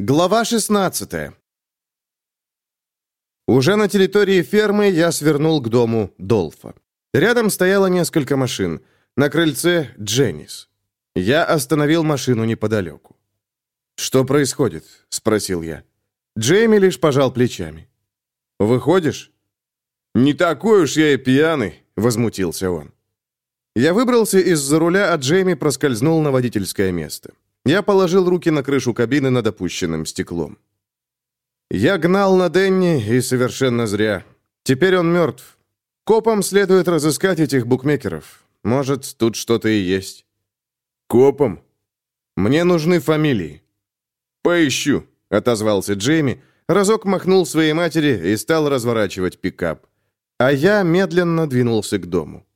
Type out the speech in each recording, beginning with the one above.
Глава 16 Уже на территории фермы я свернул к дому Долфа. Рядом стояло несколько машин. На крыльце Дженнис. Я остановил машину неподалеку. «Что происходит?» — спросил я. Джейми лишь пожал плечами. «Выходишь?» «Не такой уж я и пьяный», — возмутился он. Я выбрался из-за руля, а Джейми проскользнул на водительское место. Я положил руки на крышу кабины над опущенным стеклом. Я гнал на Денни, и совершенно зря. Теперь он мертв. Копам следует разыскать этих букмекеров. Может, тут что-то и есть. Копам? Мне нужны фамилии. Поищу, отозвался Джейми, разок махнул своей матери и стал разворачивать пикап. А я медленно двинулся к дому.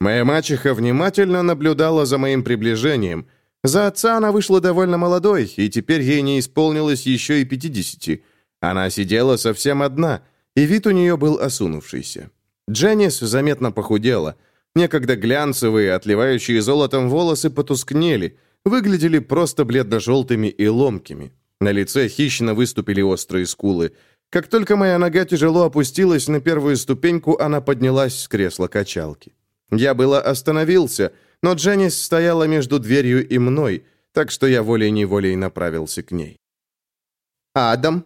Моя мачеха внимательно наблюдала за моим приближением, за отца она вышла довольно молодой, и теперь ей не исполнилось еще и пятидесяти. Она сидела совсем одна, и вид у нее был осунувшийся. Дженнис заметно похудела. Некогда глянцевые, отливающие золотом волосы потускнели, выглядели просто бледно-желтыми и ломкими. На лице хищно выступили острые скулы. Как только моя нога тяжело опустилась на первую ступеньку, она поднялась с кресла качалки. Я было остановился — но Дженнис стояла между дверью и мной, так что я волей-неволей направился к ней. «Адам?»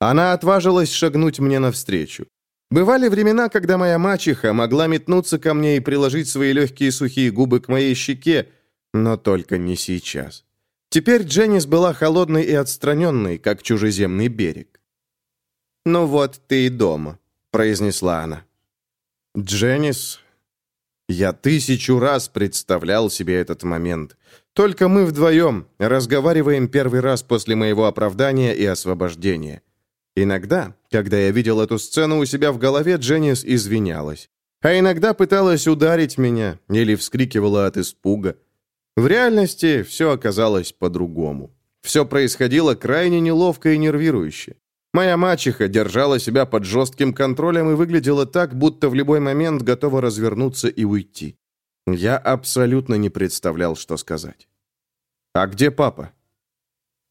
Она отважилась шагнуть мне навстречу. Бывали времена, когда моя мачеха могла метнуться ко мне и приложить свои легкие сухие губы к моей щеке, но только не сейчас. Теперь Дженнис была холодной и отстраненной, как чужеземный берег. «Ну вот ты и дома», — произнесла она. Дженнис я тысячу раз представлял себе этот момент. Только мы вдвоем разговариваем первый раз после моего оправдания и освобождения. Иногда, когда я видел эту сцену у себя в голове, Дженнис извинялась. А иногда пыталась ударить меня или вскрикивала от испуга. В реальности все оказалось по-другому. Все происходило крайне неловко и нервирующе. Моя мачеха держала себя под жестким контролем и выглядела так, будто в любой момент готова развернуться и уйти. Я абсолютно не представлял, что сказать. «А где папа?»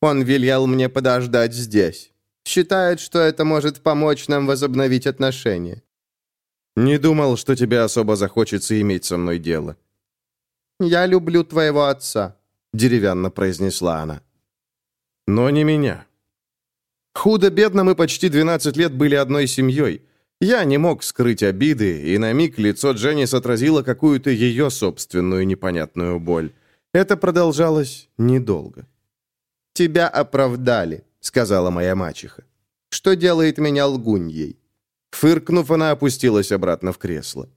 «Он велел мне подождать здесь. Считает, что это может помочь нам возобновить отношения». «Не думал, что тебе особо захочется иметь со мной дело». «Я люблю твоего отца», — деревянно произнесла она. «Но не меня». Худо-бедно мы почти 12 лет были одной семьей. Я не мог скрыть обиды, и на миг лицо Дженнис отразило какую-то ее собственную непонятную боль. Это продолжалось недолго. «Тебя оправдали», — сказала моя мачеха. «Что делает меня лгуньей?» Фыркнув, она опустилась обратно в кресло.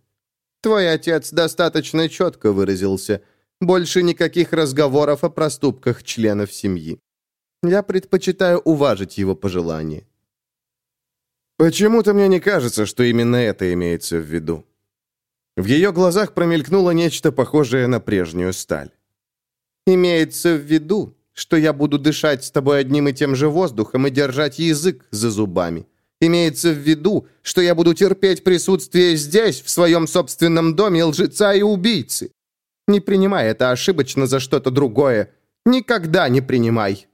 «Твой отец достаточно четко выразился. Больше никаких разговоров о проступках членов семьи. Я предпочитаю уважить его пожелания. Почему-то мне не кажется, что именно это имеется в виду. В ее глазах промелькнуло нечто похожее на прежнюю сталь. Имеется в виду, что я буду дышать с тобой одним и тем же воздухом и держать язык за зубами. Имеется в виду, что я буду терпеть присутствие здесь, в своем собственном доме, лжеца и убийцы. Не принимай это ошибочно за что-то другое. Никогда не принимай.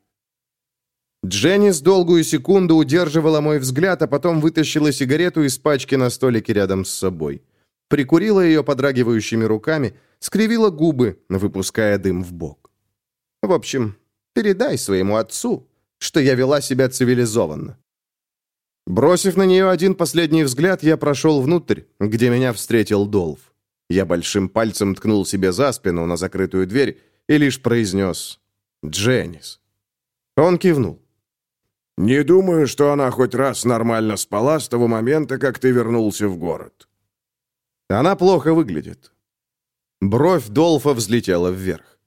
Дженнис долгую секунду удерживала мой взгляд, а потом вытащила сигарету из пачки на столике рядом с собой. Прикурила ее подрагивающими руками, скривила губы, выпуская дым в бок. В общем, передай своему отцу, что я вела себя цивилизованно. Бросив на нее один последний взгляд, я прошел внутрь, где меня встретил Долф. Я большим пальцем ткнул себе за спину на закрытую дверь и лишь произнес «Дженнис». Он кивнул. «Не думаю, что она хоть раз нормально спала с того момента, как ты вернулся в город». «Она плохо выглядит». Бровь Долфа взлетела вверх.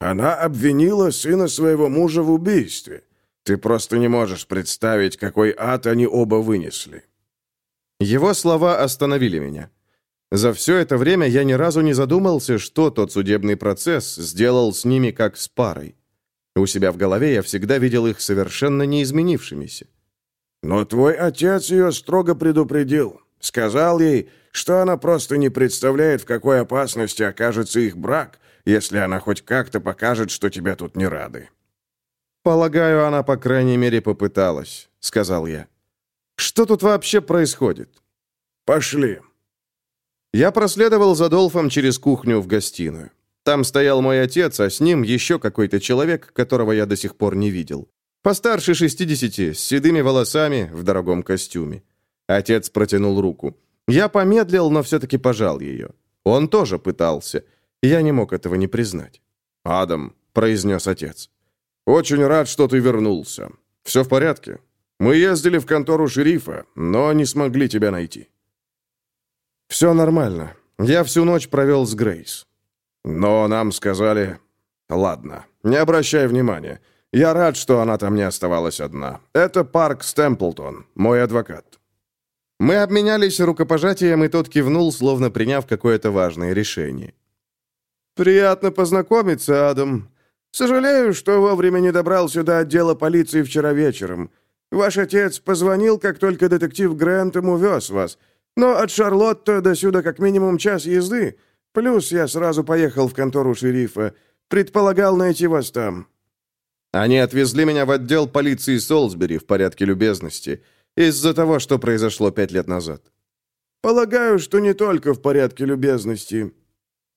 «Она обвинила сына своего мужа в убийстве. Ты просто не можешь представить, какой ад они оба вынесли». Его слова остановили меня. За все это время я ни разу не задумался, что тот судебный процесс сделал с ними как с парой. У себя в голове я всегда видел их совершенно неизменившимися. «Но твой отец ее строго предупредил. Сказал ей, что она просто не представляет, в какой опасности окажется их брак, если она хоть как-то покажет, что тебя тут не рады». «Полагаю, она, по крайней мере, попыталась», — сказал я. «Что тут вообще происходит?» «Пошли». Я проследовал за Долфом через кухню в гостиную. Там стоял мой отец, а с ним еще какой-то человек, которого я до сих пор не видел. Постарше 60, с седыми волосами, в дорогом костюме. Отец протянул руку. Я помедлил, но все-таки пожал ее. Он тоже пытался. Я не мог этого не признать. «Адам», — произнес отец, — «очень рад, что ты вернулся. Все в порядке? Мы ездили в контору шерифа, но не смогли тебя найти». «Все нормально. Я всю ночь провел с Грейс». «Но нам сказали...» «Ладно, не обращай внимания. Я рад, что она там не оставалась одна. Это Парк Стемплтон, мой адвокат». Мы обменялись рукопожатием, и тот кивнул, словно приняв какое-то важное решение. «Приятно познакомиться, Адам. Сожалею, что вовремя не добрался до отдела полиции вчера вечером. Ваш отец позвонил, как только детектив Грэнтом увез вас. Но от Шарлотта до сюда как минимум час езды. Плюс я сразу поехал в контору шерифа. Предполагал найти вас там». Они отвезли меня в отдел полиции Солсбери в порядке любезности. Из-за того, что произошло пять лет назад. Полагаю, что не только в порядке любезности.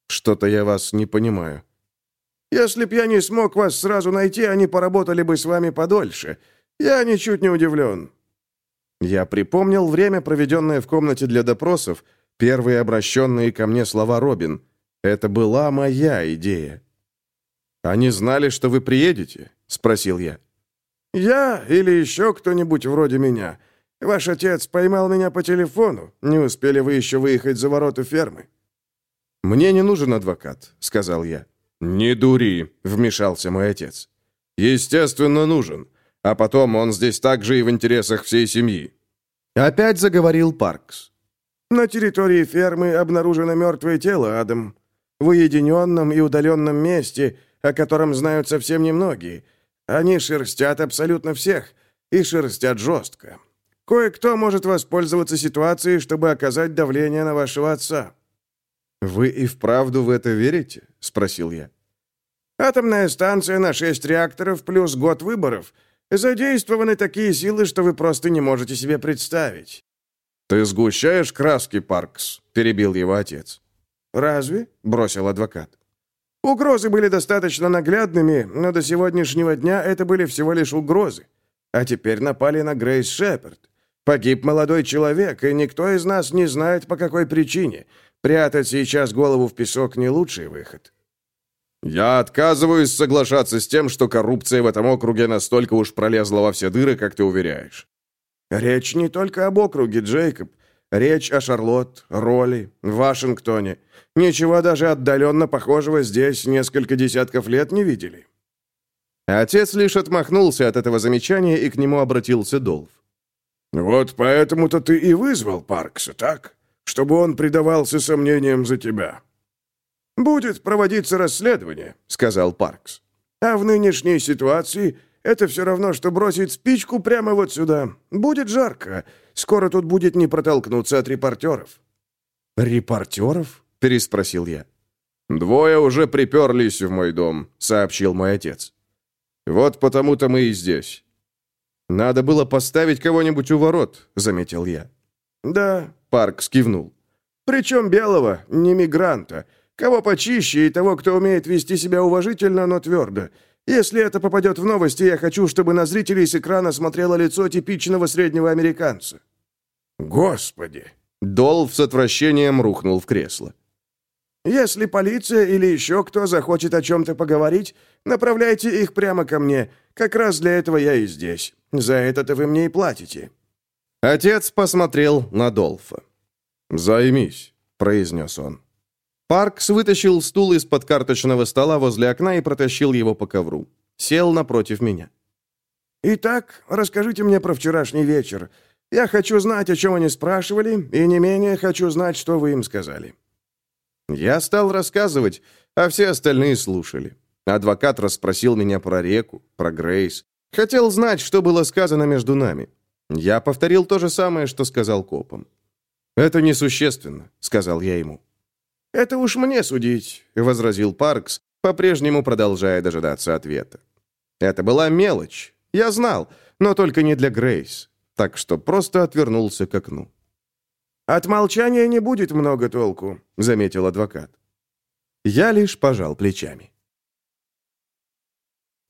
Что-то я вас не понимаю. Если б я не смог вас сразу найти, они поработали бы с вами подольше. Я ничуть не удивлен». Я припомнил время, проведенное в комнате для допросов, первые обращенные ко мне слова Робин. Это была моя идея. «Они знали, что вы приедете?» — спросил я. «Я или еще кто-нибудь вроде меня. Ваш отец поймал меня по телефону. Не успели вы еще выехать за ворота фермы». «Мне не нужен адвокат», — сказал я. «Не дури», — вмешался мой отец. «Естественно, нужен. А потом он здесь также и в интересах всей семьи». Опять заговорил Паркс. «На территории фермы обнаружено мертвое тело, Адам. В уединенном и удаленном месте, о котором знают совсем немногие. Они шерстят абсолютно всех, и шерстят жестко. Кое-кто может воспользоваться ситуацией, чтобы оказать давление на вашего отца». «Вы и вправду в это верите?» — спросил я. «Атомная станция на шесть реакторов плюс год выборов. Задействованы такие силы, что вы просто не можете себе представить». «Ты сгущаешь краски, Паркс», — перебил его отец. «Разве?» — бросил адвокат. «Угрозы были достаточно наглядными, но до сегодняшнего дня это были всего лишь угрозы. А теперь напали на Грейс Шепард. Погиб молодой человек, и никто из нас не знает, по какой причине. Прятать сейчас голову в песок не лучший выход. Я отказываюсь соглашаться с тем, что коррупция в этом округе настолько уж пролезла во все дыры, как ты уверяешь. Речь не только об округе, Джейкоб. Речь о Шарлотт, Ролли, Вашингтоне. Ничего даже отдаленно похожего здесь несколько десятков лет не видели. Отец лишь отмахнулся от этого замечания, и к нему обратился Долф. «Вот поэтому-то ты и вызвал Паркса, так?» чтобы он предавался сомнениям за тебя. «Будет проводиться расследование», — сказал Паркс. «А в нынешней ситуации это все равно, что бросить спичку прямо вот сюда. Будет жарко. Скоро тут будет не протолкнуться от репортеров». «Репортеров?» — переспросил я. «Двое уже приперлись в мой дом», — сообщил мой отец. «Вот потому-то мы и здесь». «Надо было поставить кого-нибудь у ворот», — заметил я. «Да, Парк скивнул. «Причем белого, не мигранта. Кого почище и того, кто умеет вести себя уважительно, но твердо. Если это попадет в новости, я хочу, чтобы на зрителей с экрана смотрело лицо типичного среднего американца». «Господи!» Долф с отвращением рухнул в кресло. «Если полиция или еще кто захочет о чем-то поговорить, направляйте их прямо ко мне. Как раз для этого я и здесь. За это-то вы мне и платите». Отец посмотрел на Долфа. «Займись», — произнес он. Паркс вытащил стул из-под карточного стола возле окна и протащил его по ковру. Сел напротив меня. «Итак, расскажите мне про вчерашний вечер. Я хочу знать, о чем они спрашивали, и не менее хочу знать, что вы им сказали». Я стал рассказывать, а все остальные слушали. Адвокат расспросил меня про реку, про Грейс. Хотел знать, что было сказано между нами. Я повторил то же самое, что сказал копам. «Это несущественно», — сказал я ему. «Это уж мне судить», — возразил Паркс, по-прежнему продолжая дожидаться ответа. Это была мелочь. Я знал, но только не для Грейс. Так что просто отвернулся к окну. «От молчания не будет много толку», — заметил адвокат. Я лишь пожал плечами.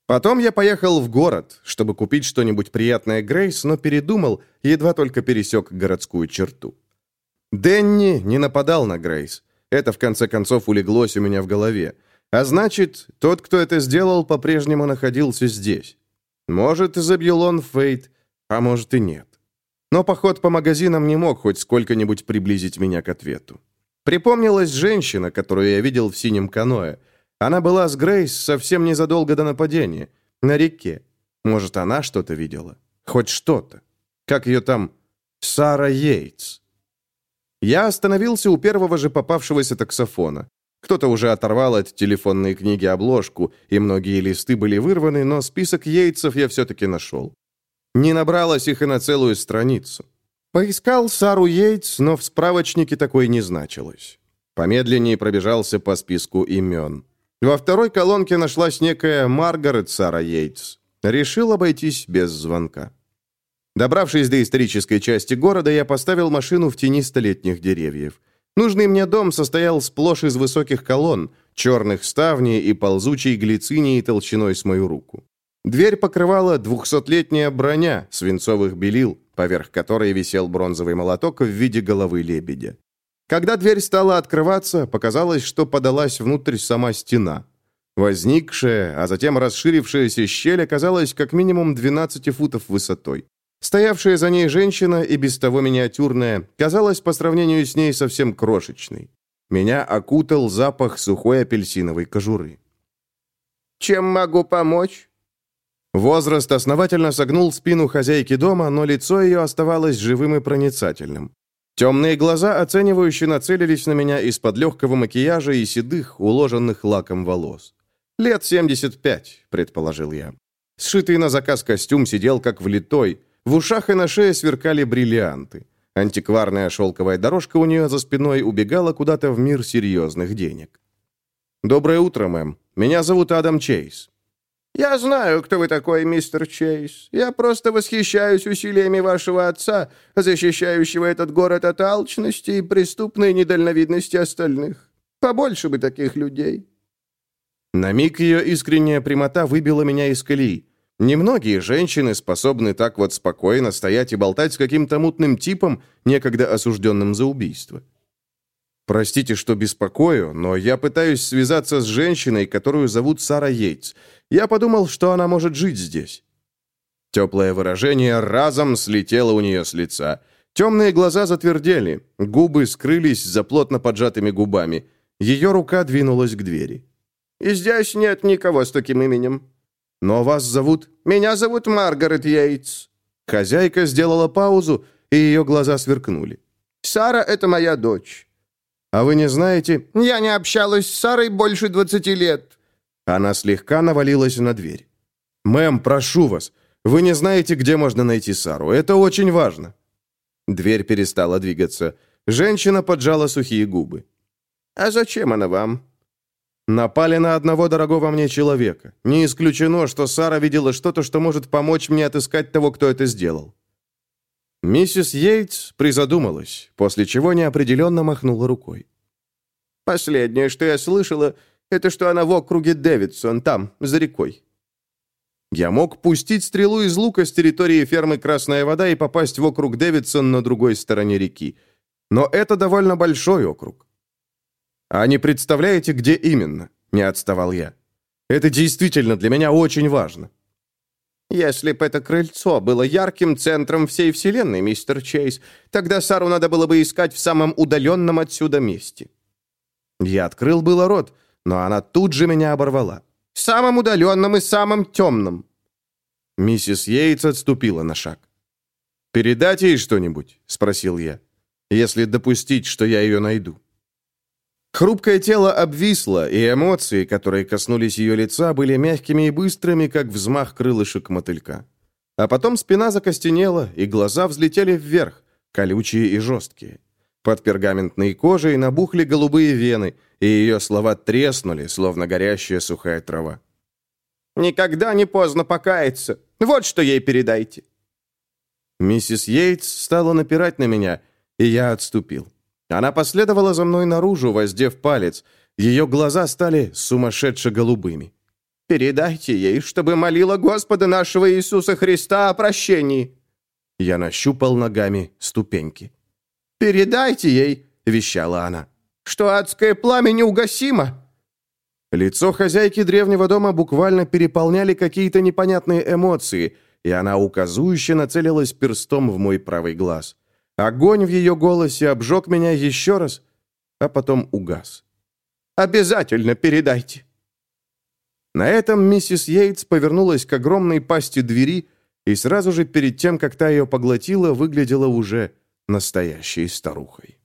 Потом я поехал в город, чтобы купить что-нибудь приятное Грейс, но передумал, едва только пересек городскую черту. Дэнни не нападал на Грейс. Это, в конце концов, улеглось у меня в голове. А значит, тот, кто это сделал, по-прежнему находился здесь. Может, забил он Фейт, а может и нет. Но поход по магазинам не мог хоть сколько-нибудь приблизить меня к ответу. Припомнилась женщина, которую я видел в синем каноэ. Она была с Грейс совсем незадолго до нападения, на реке. Может, она что-то видела? Хоть что-то. Как ее там? Сара Йейтс. Я остановился у первого же попавшегося таксофона. Кто-то уже оторвал от телефонной книги обложку, и многие листы были вырваны, но список яйцев я все-таки нашел. Не набралось их и на целую страницу. Поискал Сару Йейтс, но в справочнике такой не значилось. Помедленнее пробежался по списку имен. Во второй колонке нашлась некая Маргарет Сара Йейтс. Решил обойтись без звонка. Добравшись до исторической части города, я поставил машину в тени столетних деревьев. Нужный мне дом состоял сплошь из высоких колонн, черных ставней и ползучей глицинии толщиной с мою руку. Дверь покрывала двухсотлетняя броня свинцовых белил, поверх которой висел бронзовый молоток в виде головы лебедя. Когда дверь стала открываться, показалось, что подалась внутрь сама стена. Возникшая, а затем расширившаяся щель оказалась как минимум 12 футов высотой. Стоявшая за ней женщина, и без того миниатюрная, казалась по сравнению с ней совсем крошечной. Меня окутал запах сухой апельсиновой кожуры. «Чем могу помочь?» Возраст основательно согнул спину хозяйки дома, но лицо ее оставалось живым и проницательным. Темные глаза оценивающе нацелились на меня из-под легкого макияжа и седых, уложенных лаком волос. «Лет 75», — предположил я. Сшитый на заказ костюм сидел как влитой, в ушах и на шее сверкали бриллианты. Антикварная шелковая дорожка у нее за спиной убегала куда-то в мир серьезных денег. «Доброе утро, мэм. Меня зовут Адам Чейз». «Я знаю, кто вы такой, мистер Чейз. Я просто восхищаюсь усилиями вашего отца, защищающего этот город от алчности и преступной недальновидности остальных. Побольше бы таких людей». На миг ее искренняя прямота выбила меня из колеи. Немногие женщины способны так вот спокойно стоять и болтать с каким-то мутным типом, некогда осужденным за убийство. Простите, что беспокою, но я пытаюсь связаться с женщиной, которую зовут Сара Йейтс. Я подумал, что она может жить здесь. Теплое выражение разом слетело у нее с лица. Темные глаза затвердели, губы скрылись за плотно поджатыми губами. Ее рука двинулась к двери. «И здесь нет никого с таким именем», «Но вас зовут...» «Меня зовут Маргарет Йейтс». Хозяйка сделала паузу, и ее глаза сверкнули. «Сара — это моя дочь». «А вы не знаете...» «Я не общалась с Сарой больше двадцати лет». Она слегка навалилась на дверь. «Мэм, прошу вас, вы не знаете, где можно найти Сару. Это очень важно». Дверь перестала двигаться. Женщина поджала сухие губы. «А зачем она вам?» Напали на одного дорогого мне человека. Не исключено, что Сара видела что-то, что может помочь мне отыскать того, кто это сделал. Миссис Йейтс призадумалась, после чего неопределенно махнула рукой. «Последнее, что я слышала, это что она в округе Дэвидсон, там, за рекой». Я мог пустить стрелу из лука с территории фермы «Красная вода» и попасть в округ Дэвидсон на другой стороне реки. Но это довольно большой округ. «А не представляете, где именно?» — не отставал я. «Это действительно для меня очень важно». «Если бы это крыльцо было ярким центром всей Вселенной, мистер Чейз, тогда Сару надо было бы искать в самом удаленном отсюда месте». Я открыл было рот, но она тут же меня оборвала. «Самым удаленным и самым темным». Миссис Йейтс отступила на шаг. «Передать ей что-нибудь?» — спросил я. «Если допустить, что я ее найду». Хрупкое тело обвисло, и эмоции, которые коснулись ее лица, были мягкими и быстрыми, как взмах крылышек мотылька. А потом спина закостенела, и глаза взлетели вверх, колючие и жесткие. Под пергаментной кожей набухли голубые вены, и ее слова треснули, словно горящая сухая трава. Никогда не поздно покаяться. Вот что ей передайте». Миссис Йейтс стала напирать на меня, и я отступил. Она последовала за мной наружу, воздев палец. Ее глаза стали сумасшедше голубыми. «Передайте ей, чтобы молила Господа нашего Иисуса Христа о прощении». Я нащупал ногами ступеньки. «Передайте ей», — вещала она, — «что адское пламя неугасимо». Лицо хозяйки древнего дома буквально переполняли какие-то непонятные эмоции, и она указующе нацелилась перстом в мой правый глаз. Огонь в ее голосе обжег меня еще раз, а потом угас. «Обязательно передайте!» На этом миссис Йейтс повернулась к огромной пасти двери и сразу же перед тем, как та ее поглотила, выглядела уже настоящей старухой.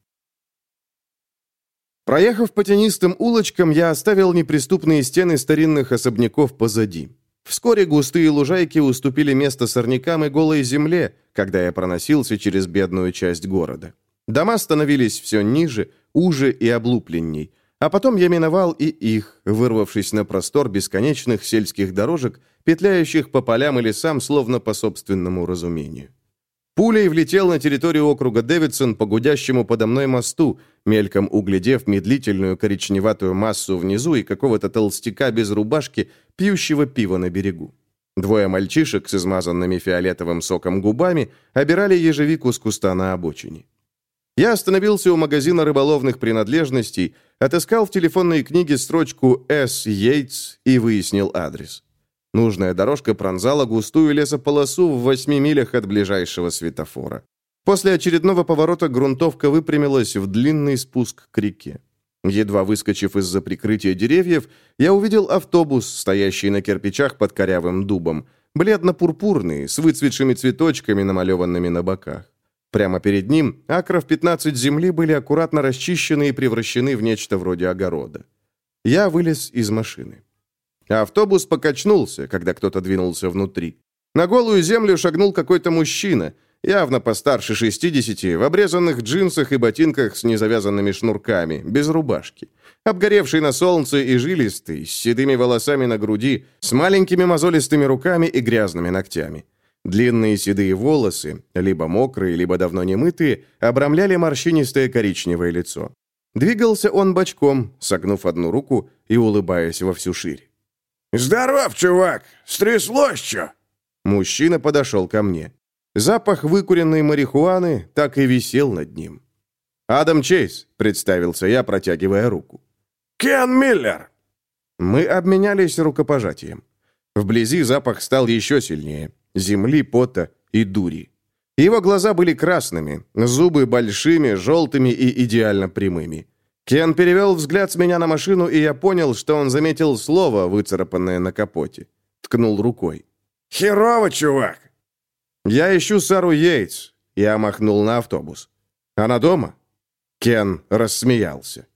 Проехав по тенистым улочкам, я оставил неприступные стены старинных особняков позади. Вскоре густые лужайки уступили место сорнякам и голой земле, когда я проносился через бедную часть города. Дома становились все ниже, уже и облупленней. А потом я миновал и их, вырвавшись на простор бесконечных сельских дорожек, петляющих по полям и лесам, словно по собственному разумению. Пулей влетел на территорию округа Дэвидсон по гудящему подо мной мосту, мельком углядев медлительную коричневатую массу внизу и какого-то толстяка без рубашки, пьющего пиво на берегу. Двое мальчишек с измазанными фиолетовым соком губами обирали ежевику с куста на обочине. Я остановился у магазина рыболовных принадлежностей, отыскал в телефонной книге строчку «С. Йейтс» и выяснил адрес. Нужная дорожка пронзала густую лесополосу в восьми милях от ближайшего светофора. После очередного поворота грунтовка выпрямилась в длинный спуск к реке. Едва выскочив из-за прикрытия деревьев, я увидел автобус, стоящий на кирпичах под корявым дубом, бледно-пурпурный, с выцветшими цветочками, намалеванными на боках. Прямо перед ним акров 15 земли были аккуратно расчищены и превращены в нечто вроде огорода. Я вылез из машины. Автобус покачнулся, когда кто-то двинулся внутри. На голую землю шагнул какой-то мужчина, явно постарше 60, в обрезанных джинсах и ботинках с незавязанными шнурками, без рубашки. Обгоревший на солнце и жилистый, с седыми волосами на груди, с маленькими мозолистыми руками и грязными ногтями. Длинные седые волосы, либо мокрые, либо давно не мытые, обрамляли морщинистое коричневое лицо. Двигался он бочком, согнув одну руку и улыбаясь во всю ширь. «Здоров, чувак! Стряслось что?» Мужчина подошел ко мне. Запах выкуренной марихуаны так и висел над ним. «Адам Чейз», — представился я, протягивая руку. «Кен Миллер!» Мы обменялись рукопожатием. Вблизи запах стал еще сильнее. Земли, пота и дури. Его глаза были красными, зубы большими, желтыми и идеально прямыми. Кен перевел взгляд с меня на машину, и я понял, что он заметил слово, выцарапанное на капоте. Ткнул рукой. «Херово, чувак!» «Я ищу Сару Йейтс». Я махнул на автобус. «Она дома?» Кен рассмеялся.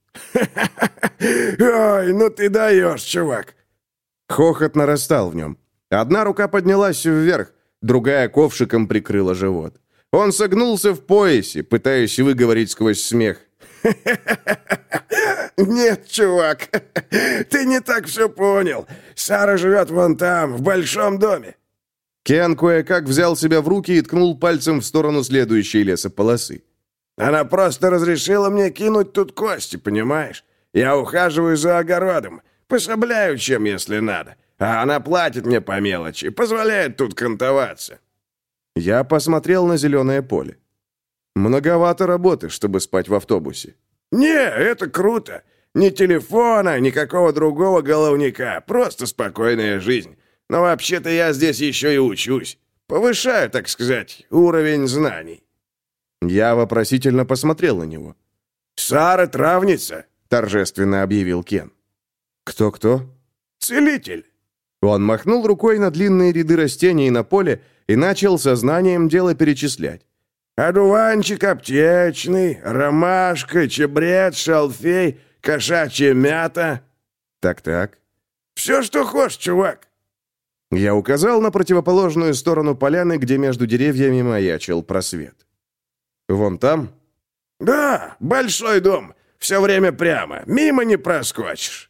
«Ой, ну ты даешь, чувак!» Хохот нарастал в нем. Одна рука поднялась вверх, другая ковшиком прикрыла живот. Он согнулся в поясе, пытаясь выговорить сквозь смех. «Нет, чувак, ты не так все понял. Сара живет вон там, в большом доме». Кен кое-как взял себя в руки и ткнул пальцем в сторону следующей лесополосы. «Она просто разрешила мне кинуть тут кости, понимаешь? Я ухаживаю за огородом, пособляю чем, если надо. А она платит мне по мелочи, позволяет тут кантоваться». Я посмотрел на зеленое поле. Многовато работы, чтобы спать в автобусе. «Не, это круто. Ни телефона, никакого другого головника. Просто спокойная жизнь. Но вообще-то я здесь еще и учусь. Повышаю, так сказать, уровень знаний». Я вопросительно посмотрел на него. «Сара травница», — торжественно объявил Кен. «Кто-кто?» «Целитель». Он махнул рукой на длинные ряды растений на поле и начал сознанием дела перечислять. Одуванчик аптечный, ромашка, чебрец, шалфей, кошачья мята. Так-так. Все, что хочешь, чувак. Я указал на противоположную сторону поляны, где между деревьями маячил просвет. Вон там? Да, большой дом. Все время прямо. Мимо не проскочишь.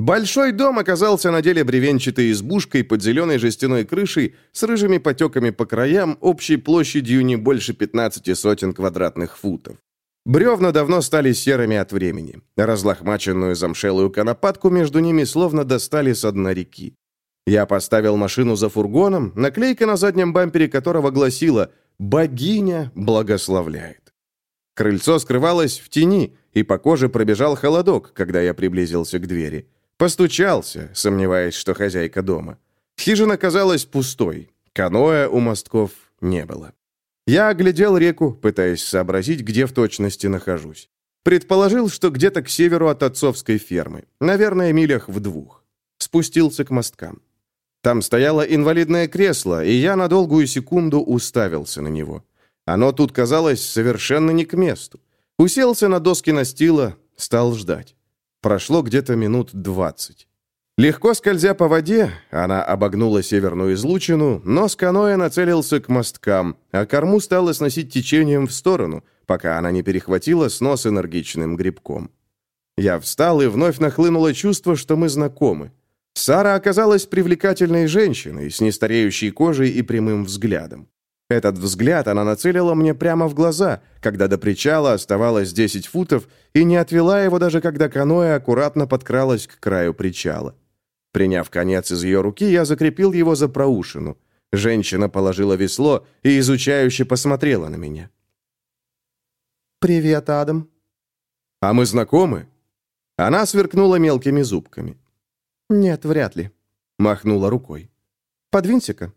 Большой дом оказался на деле бревенчатой избушкой под зеленой жестяной крышей с рыжими потеками по краям, общей площадью не больше 15 сотен квадратных футов. Бревна давно стали серыми от времени. Разлохмаченную замшелую конопатку между ними словно достали с дна реки. Я поставил машину за фургоном, наклейка на заднем бампере которого гласила «Богиня благословляет». Крыльцо скрывалось в тени, и по коже пробежал холодок, когда я приблизился к двери. Постучался, сомневаясь, что хозяйка дома. Хижина казалась пустой. Каноэ у мостков не было. Я оглядел реку, пытаясь сообразить, где в точности нахожусь. Предположил, что где-то к северу от отцовской фермы, наверное, милях в двух. Спустился к мосткам. Там стояло инвалидное кресло, и я на долгую секунду уставился на него. Оно тут казалось совершенно не к месту. Уселся на доски настила, стал ждать. Прошло где-то минут двадцать. Легко скользя по воде, она обогнула северную излучину, но с каноэ нацелился к мосткам, а корму стало сносить течением в сторону, пока она не перехватила снос энергичным грибком. Я встал, и вновь нахлынуло чувство, что мы знакомы. Сара оказалась привлекательной женщиной с нестареющей кожей и прямым взглядом. Этот взгляд она нацелила мне прямо в глаза, когда до причала оставалось 10 футов, и не отвела его даже когда каноэ аккуратно подкралась к краю причала. Приняв конец из ее руки, я закрепил его за проушину. Женщина положила весло и изучающе посмотрела на меня. «Привет, Адам». «А мы знакомы?» Она сверкнула мелкими зубками. «Нет, вряд ли», — махнула рукой. «Подвинься-ка».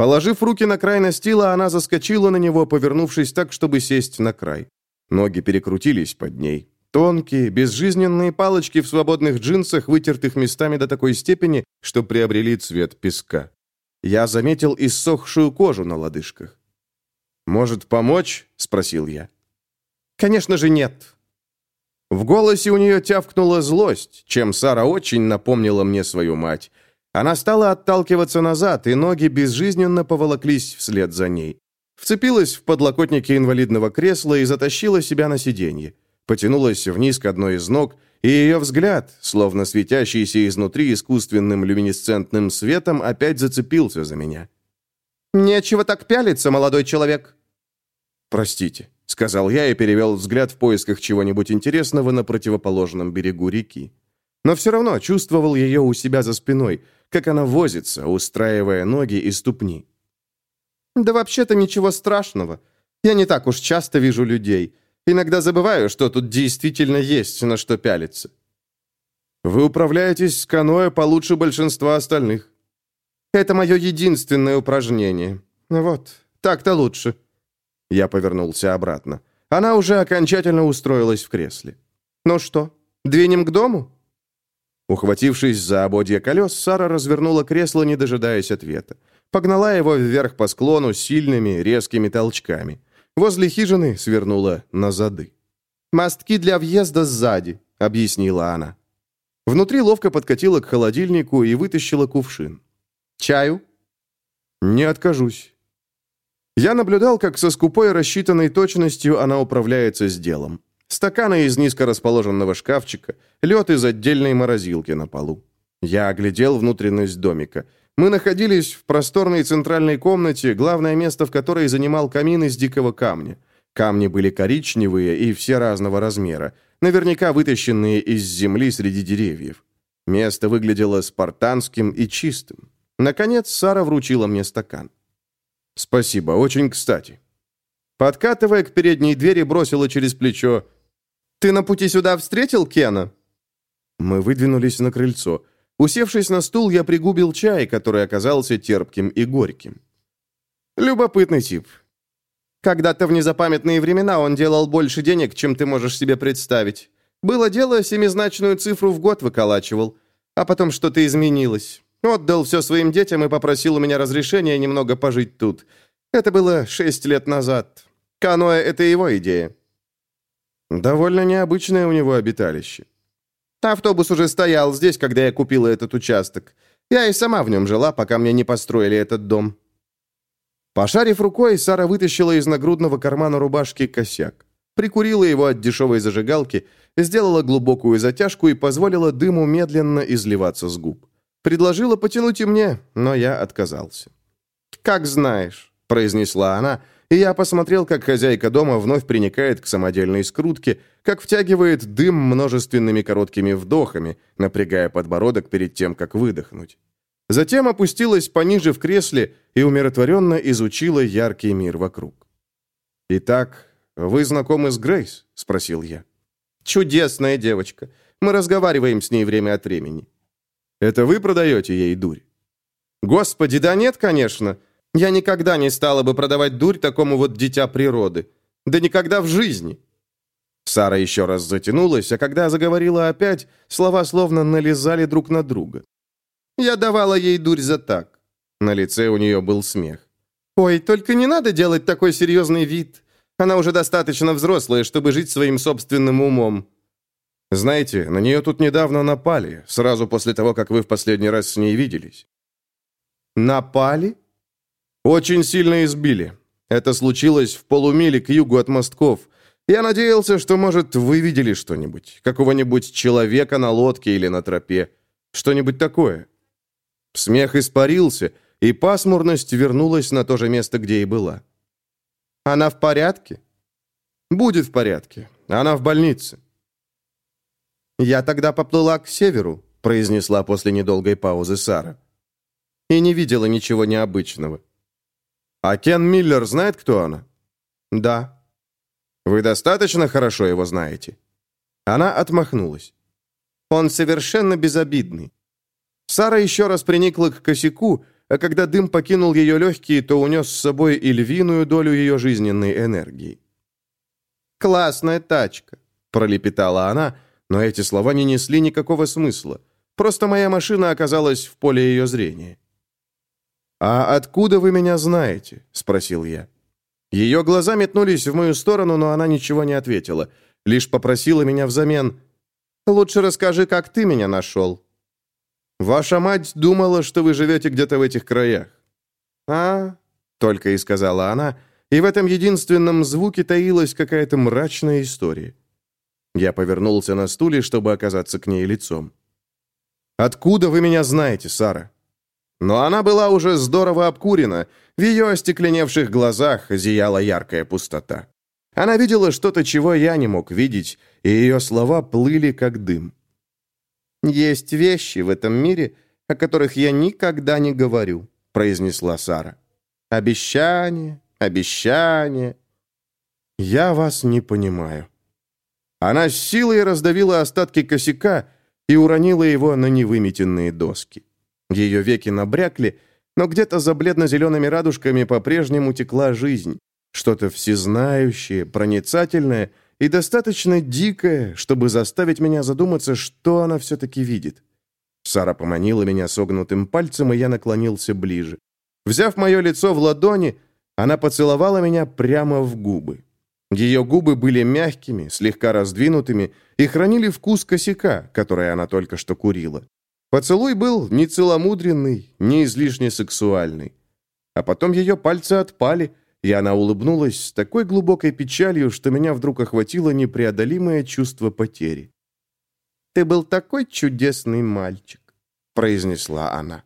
Положив руки на край настила, она заскочила на него, повернувшись так, чтобы сесть на край. Ноги перекрутились под ней. Тонкие, безжизненные палочки в свободных джинсах, вытертых местами до такой степени, что приобрели цвет песка. Я заметил иссохшую кожу на лодыжках. «Может, помочь?» — спросил я. «Конечно же нет». В голосе у нее тявкнула злость, чем Сара очень напомнила мне свою мать. Она стала отталкиваться назад, и ноги безжизненно поволоклись вслед за ней. Вцепилась в подлокотники инвалидного кресла и затащила себя на сиденье. Потянулась вниз к одной из ног, и ее взгляд, словно светящийся изнутри искусственным люминесцентным светом, опять зацепился за меня. «Нечего так пялиться, молодой человек!» «Простите», — сказал я и перевел взгляд в поисках чего-нибудь интересного на противоположном берегу реки. Но все равно чувствовал ее у себя за спиной, как она возится, устраивая ноги и ступни. «Да вообще-то ничего страшного. Я не так уж часто вижу людей. Иногда забываю, что тут действительно есть на что пялиться». «Вы управляетесь с каноэ получше большинства остальных». «Это мое единственное упражнение. Вот, так-то лучше». Я повернулся обратно. Она уже окончательно устроилась в кресле. «Ну что, двинем к дому?» Ухватившись за ободья колес, Сара развернула кресло, не дожидаясь ответа. Погнала его вверх по склону сильными, резкими толчками. Возле хижины свернула на зады. «Мостки для въезда сзади», — объяснила она. Внутри ловко подкатила к холодильнику и вытащила кувшин. «Чаю?» «Не откажусь». Я наблюдал, как со скупой рассчитанной точностью она управляется с делом. Стаканы из низко расположенного шкафчика, лед из отдельной морозилки на полу. Я оглядел внутренность домика. Мы находились в просторной центральной комнате, главное место в которой занимал камин из дикого камня. Камни были коричневые и все разного размера, наверняка вытащенные из земли среди деревьев. Место выглядело спартанским и чистым. Наконец Сара вручила мне стакан. «Спасибо, очень кстати». Подкатывая к передней двери, бросила через плечо ты на пути сюда встретил Кена?» Мы выдвинулись на крыльцо. Усевшись на стул, я пригубил чай, который оказался терпким и горьким. Любопытный тип. Когда-то в незапамятные времена он делал больше денег, чем ты можешь себе представить. Было дело, семизначную цифру в год выколачивал. А потом что-то изменилось. Отдал все своим детям и попросил у меня разрешения немного пожить тут. Это было шесть лет назад. Каноэ — это его идея. Довольно необычное у него обиталище. Автобус уже стоял здесь, когда я купила этот участок. Я и сама в нем жила, пока мне не построили этот дом. Пошарив рукой, Сара вытащила из нагрудного кармана рубашки косяк. прикурила его от дешевой зажигалки, сделала глубокую затяжку и позволила дыму медленно изливаться с губ. Предложила потянуть и мне, но я отказался. «Как знаешь», — произнесла она, и я посмотрел, как хозяйка дома вновь приникает к самодельной скрутке, как втягивает дым множественными короткими вдохами, напрягая подбородок перед тем, как выдохнуть. Затем опустилась пониже в кресле и умиротворенно изучила яркий мир вокруг. «Итак, вы знакомы с Грейс?» — спросил я. «Чудесная девочка. Мы разговариваем с ней время от времени». «Это вы продаете ей дурь?» «Господи, да нет, конечно. Я никогда не стала бы продавать дурь такому вот дитя природы. Да никогда в жизни». Сара еще раз затянулась, а когда заговорила опять, слова словно налезали друг на друга. «Я давала ей дурь за так». На лице у нее был смех. «Ой, только не надо делать такой серьезный вид. Она уже достаточно взрослая, чтобы жить своим собственным умом». «Знаете, на нее тут недавно напали, сразу после того, как вы в последний раз с ней виделись». «Напали?» «Очень сильно избили. Это случилось в полумиле к югу от мостков. Я надеялся, что, может, вы видели что-нибудь. Какого-нибудь человека на лодке или на тропе. Что-нибудь такое». Смех испарился, и пасмурность вернулась на то же место, где и была. «Она в порядке?» «Будет в порядке. Она в больнице». «Я тогда поплыла к северу», — произнесла после недолгой паузы Сара. «И не видела ничего необычного. «А Кен Миллер знает, кто она?» «Да». «Вы достаточно хорошо его знаете?» Она отмахнулась. «Он совершенно безобидный». Сара еще раз приникла к косяку, а когда дым покинул ее легкие, то унес с собой и львиную долю ее жизненной энергии. «Классная тачка», — пролепетала она, но эти слова не несли никакого смысла. Просто моя машина оказалась в поле ее зрения. «А откуда вы меня знаете?» — спросил я. Ее глаза метнулись в мою сторону, но она ничего не ответила. Лишь попросила меня взамен. «Лучше расскажи, как ты меня нашел». «Ваша мать думала, что вы живете где-то в этих краях». «А?» — только и сказала она, и в этом единственном звуке таилась какая-то мрачная история. Я повернулся на стуле, чтобы оказаться к ней лицом. «Откуда вы меня знаете, Сара?» Но она была уже здорово обкурена, в ее остекленевших глазах зияла яркая пустота. Она видела что-то, чего я не мог видеть, и ее слова плыли как дым. «Есть вещи в этом мире, о которых я никогда не говорю», — произнесла Сара. «Обещание, обещание». «Я вас не понимаю». Она с силой раздавила остатки косяка и уронила его на невыметенные доски. Ее веки набрякли, но где-то за бледно-зелеными радужками по-прежнему текла жизнь. Что-то всезнающее, проницательное и достаточно дикое, чтобы заставить меня задуматься, что она все-таки видит. Сара поманила меня согнутым пальцем, и я наклонился ближе. Взяв мое лицо в ладони, она поцеловала меня прямо в губы. Ее губы были мягкими, слегка раздвинутыми и хранили вкус косяка, который она только что курила. Поцелуй был не целомудренный, не излишне сексуальный. А потом ее пальцы отпали, и она улыбнулась с такой глубокой печалью, что меня вдруг охватило непреодолимое чувство потери. «Ты был такой чудесный мальчик», — произнесла она.